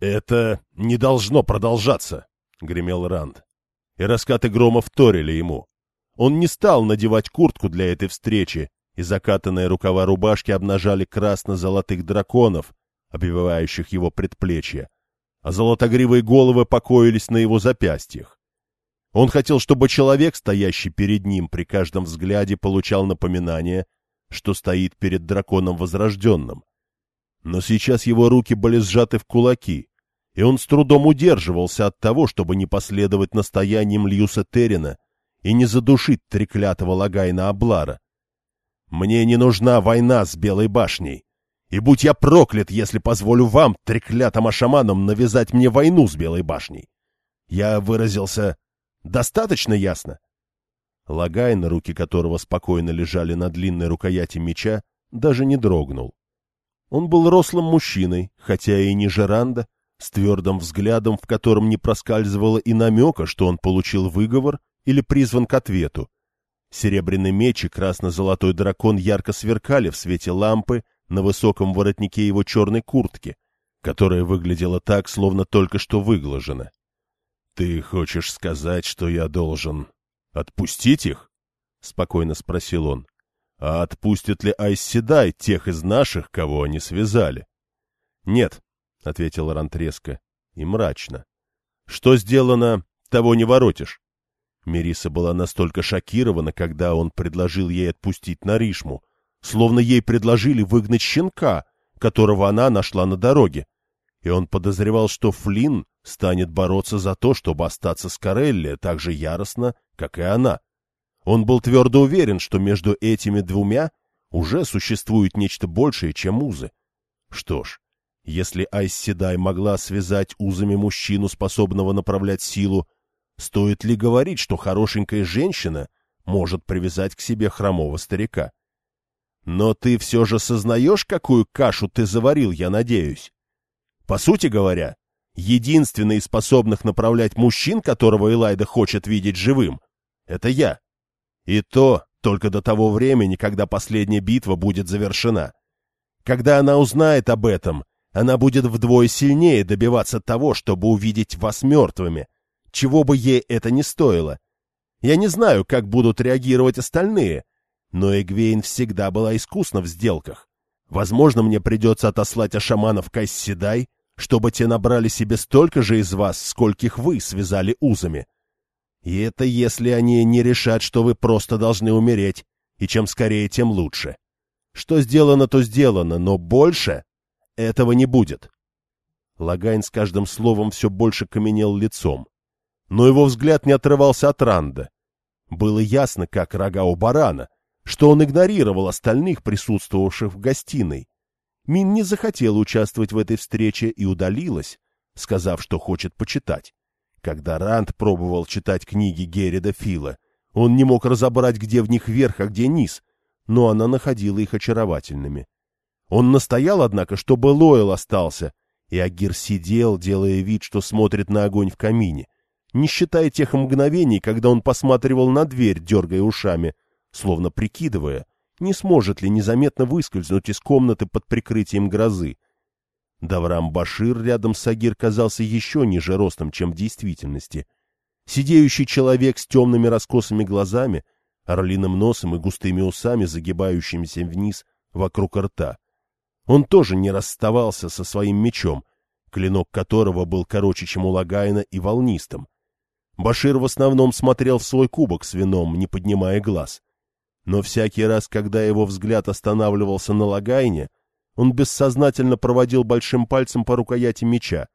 «Это не должно продолжаться», — гремел Ранд. И раскаты грома вторили ему. Он не стал надевать куртку для этой встречи, и закатанные рукава рубашки обнажали красно-золотых драконов, обвивающих его предплечья, а золотогривые головы покоились на его запястьях. Он хотел, чтобы человек, стоящий перед ним при каждом взгляде, получал напоминание, что стоит перед драконом возрожденным. Но сейчас его руки были сжаты в кулаки, и он с трудом удерживался от того, чтобы не последовать настояниям Льюса Террина и не задушить треклятого Логайна Аблара. «Мне не нужна война с Белой башней, и будь я проклят, если позволю вам, треклятым Аша'манам, навязать мне войну с Белой башней. Я выразился достаточно ясно?» Логайн, руки которого спокойно лежали на длинной рукояти меча, даже не дрогнул. Он был рослым мужчиной, хотя и не Жеранда, с твердым взглядом, в котором не проскальзывало и намека, что он получил выговор или призван к ответу. Серебряный меч и красно-золотой дракон ярко сверкали в свете лампы на высоком воротнике его черной куртки, которая выглядела так, словно только что выглажена. — Ты хочешь сказать, что я должен отпустить их? — спокойно спросил он. — А отпустят ли Айсседай тех из наших, кого они связали? — Нет, — ответил Рант резко и мрачно. — Что сделано, того не воротишь. Мериса была настолько шокирована, когда он предложил ей отпустить Наришму, словно ей предложили выгнать щенка, которого она нашла на дороге. И он подозревал, что Флинн станет бороться за то, чтобы остаться с Карелли так же яростно, как и она. Он был твердо уверен, что между этими двумя уже существует нечто большее, чем узы. Что ж, если Айсседай могла связать узами мужчину, способного направлять силу, стоит ли говорить, что хорошенькая женщина может привязать к себе хромого старика? Но ты все же сознаешь, какую кашу ты заварил, я надеюсь? По сути говоря, единственный из способных направлять мужчин, которого Элайда хочет видеть живым, это я. И то только до того времени, когда последняя битва будет завершена. Когда она узнает об этом, она будет вдвое сильнее добиваться того, чтобы увидеть вас мертвыми, чего бы ей это ни стоило. Я не знаю, как будут реагировать остальные, но Эгвейн всегда была искусна в сделках. Возможно, мне придется отослать ашаманов Кайсседай, чтобы те набрали себе столько же из вас, скольких вы связали узами. И это если они не решат, что вы просто должны умереть, и чем скорее, тем лучше. Что сделано, то сделано, но больше этого не будет. Логайн с каждым словом все больше каменел лицом. Но его взгляд не отрывался от Ранда. Было ясно, как рога у барана, что он игнорировал остальных, присутствовавших в гостиной. Мин не захотела участвовать в этой встрече и удалилась, сказав, что хочет почитать. Когда Ранд пробовал читать книги Геррида Фила, он не мог разобрать, где в них верх, а где низ, но она находила их очаровательными. Он настоял, однако, чтобы Лойл остался, и Агир сидел, делая вид, что смотрит на огонь в камине, не считая тех мгновений, когда он посматривал на дверь, дергая ушами, словно прикидывая, не сможет ли незаметно выскользнуть из комнаты под прикрытием грозы. Даврам Башир рядом с огир казался еще ниже ростом, чем в действительности. Седеющий человек с темными раскосыми глазами, орлиным носом и густыми усами, загибающимися вниз вокруг рта — он тоже не расставался со своим мечом, клинок которого был короче, чем у Логайна и волнистым. Башир в основном смотрел в свой кубок с вином, не поднимая глаз. Но всякий раз, когда его взгляд останавливался на Логайне, он бессознательно проводил большим пальцем по рукояти меча.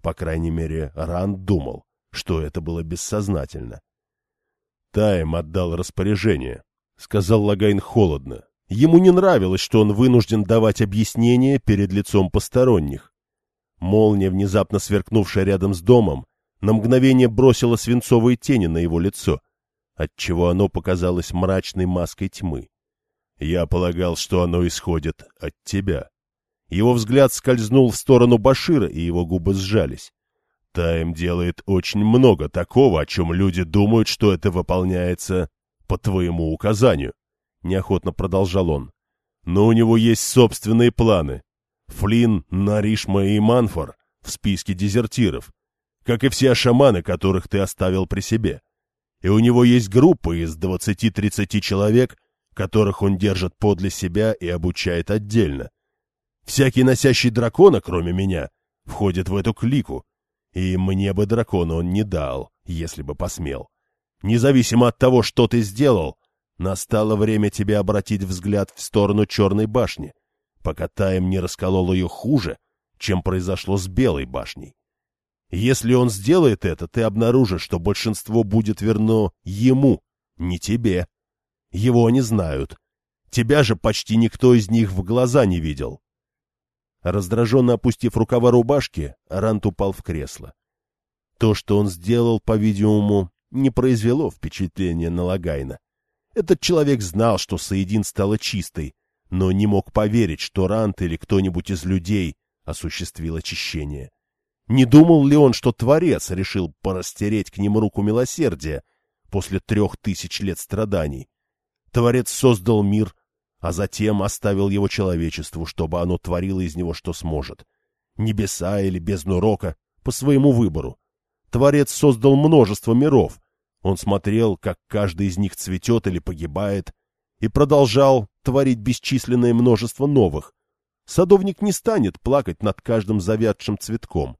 По крайней мере, Ранд думал, что это было бессознательно. Тайм отдал распоряжение, — сказал Логайн холодно, Ему не нравилось, что он вынужден давать объяснения перед лицом посторонних. Молния, внезапно сверкнувшая рядом с домом, на мгновение бросила свинцовые тени на его лицо, отчего оно показалось мрачной маской тьмы. Я полагал, что оно исходит от тебя. Его взгляд скользнул в сторону Башира, и его губы сжались. Тайм делает очень много такого, о чем люди думают, что это выполняется по твоему указанию. — неохотно продолжал он. «Но у него есть собственные планы. Флинн, Наришма и Манфор в списке дезертиров, как и все шаманы, которых ты оставил при себе. И у него есть группа из 20-30 человек, которых он держит подле себя и обучает отдельно. Всякий носящий дракона, кроме меня, входит в эту клику, и мне бы дракона он не дал, если бы посмел. Независимо от того, что ты сделал, настало время тебе обратить взгляд в сторону Черной башни, пока Таем не расколол ее хуже, чем произошло с Белой башней. Если он сделает это, ты обнаружишь, что большинство будет верно ему, не тебе. Его они знают. Тебя же почти никто из них в глаза не видел. Раздраженно опустив рукава рубашки, Ранд упал в кресло. То, что он сделал, по-видимому, не произвело впечатления на Логайна. Этот человек знал, что саидин стала чистой, но не мог поверить, что Ранд или кто-нибудь из людей осуществил очищение. Не думал ли он, что Творец решил порастереть к ним руку милосердия после трех тысяч лет страданий? Творец создал мир, а затем оставил его человечеству, чтобы оно творило из него что сможет. Небеса или бездну рока, по своему выбору. Творец создал множество миров. Он смотрел, как каждый из них цветет или погибает, и продолжал творить бесчисленное множество новых. Садовник не станет плакать над каждым завядшим цветком.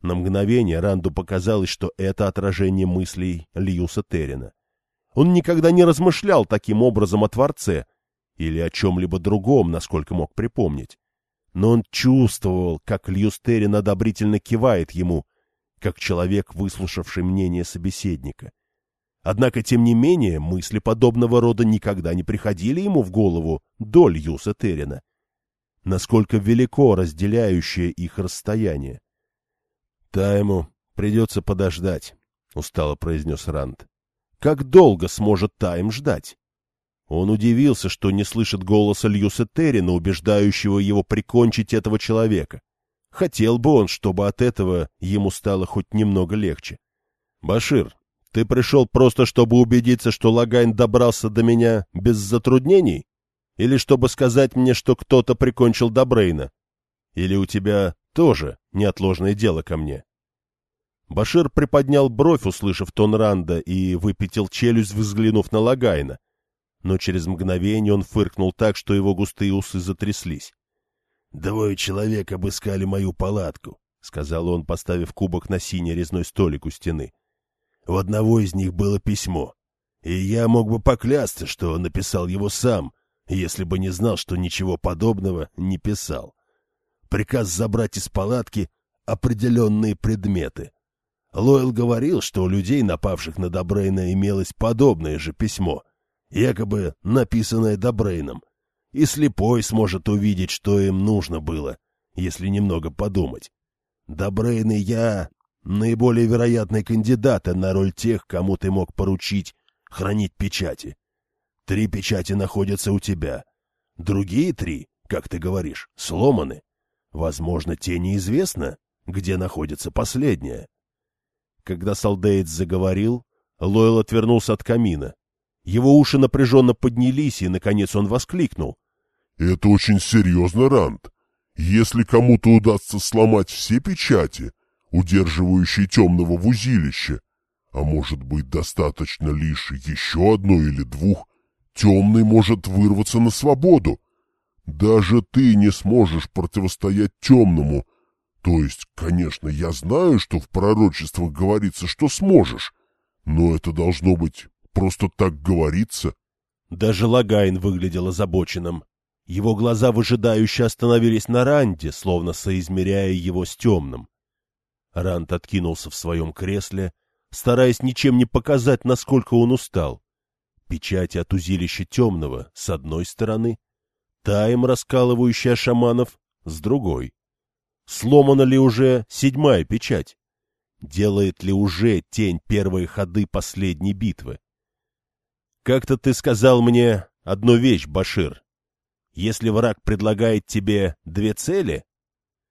На мгновение Ранду показалось, что это отражение мыслей Льюса Террина. Он никогда не размышлял таким образом о Творце — или о чем-либо другом, насколько мог припомнить. Но он чувствовал, как Льюстерин одобрительно кивает ему, как человек, выслушавший мнение собеседника. Однако, тем не менее, мысли подобного рода никогда не приходили ему в голову до Льюса Террина. Насколько велико разделяющее их расстояние. — Тайму придется подождать, — устало произнес Ранд. — Как долго сможет Тайм ждать? Он удивился, что не слышит голоса Льюса Террина, убеждающего его прикончить этого человека. Хотел бы он, чтобы от этого ему стало хоть немного легче. — Башир, ты пришел просто, чтобы убедиться, что Логайн добрался до меня без затруднений? Или чтобы сказать мне, что кто-то прикончил Добрейна? Или у тебя тоже неотложное дело ко мне? Башир приподнял бровь, услышав тон Ранда, и выпятил челюсть, взглянув на Лагайна но через мгновение он фыркнул так, что его густые усы затряслись. — Двое человек обыскали мою палатку, — сказал он, поставив кубок на синий резной столик у стены. В одного из них было письмо, и я мог бы поклясться, что написал его сам, если бы не знал, что ничего подобного не писал. Приказ забрать из палатки определенные предметы. Лойл говорил, что у людей, напавших на Добрейна, имелось подобное же письмо — якобы написанное Добрейном, и слепой сможет увидеть, что им нужно было, если немного подумать. Добрейн и я — наиболее вероятные кандидаты на роль тех, кому ты мог поручить хранить печати. Три печати находятся у тебя. Другие три, как ты говоришь, сломаны. Возможно, те неизвестно, где находится последняя. Когда Салдеец заговорил, Лойл отвернулся от камина, его уши напряженно поднялись, и, наконец, он воскликнул. — Это очень серьезно, Ранд. Если кому-то удастся сломать все печати, удерживающие темного в узилище, а может быть достаточно лишь еще одной или двух, темный может вырваться на свободу. Даже ты не сможешь противостоять темному. То есть, конечно, я знаю, что в пророчествах говорится, что сможешь, но это должно быть просто так говорится. Даже Лагайн выглядел озабоченным. Его глаза выжидающе остановились на Ранде, словно соизмеряя его с темным. Ранд откинулся в своем кресле, стараясь ничем не показать, насколько он устал. Печати от узилища темного с одной стороны, таем раскалывающая шаманов с другой. Сломана ли уже седьмая печать? Делает ли уже тень первые ходы последней битвы? Как-то ты сказал мне одну вещь, Башир. Если враг предлагает тебе две цели,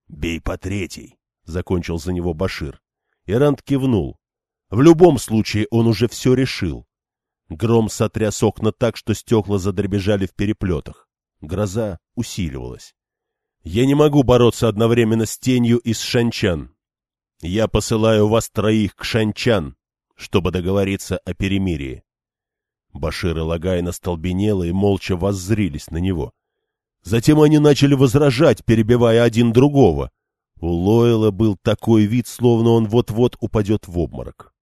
бей по третьей, — закончил за него Башир. Ранд кивнул. В любом случае он уже все решил. Гром сотряс окна так, что стекла задребежали в переплетах. Гроза усиливалась. Я не могу бороться одновременно с тенью и с Шанчан. Я посылаю вас троих к Шанчан, чтобы договориться о перемирии. Башир и Лагайн остолбенело и молча воззрились на него. Затем они начали возражать, перебивая один другого. У Лойла был такой вид, словно он вот-вот упадет в обморок.